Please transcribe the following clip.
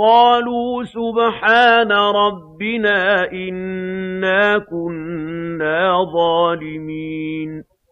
وَقَالُوا سُبْحَانَ رَبِّنَا إِنَّا كُنَّا ظَالِمِينَ.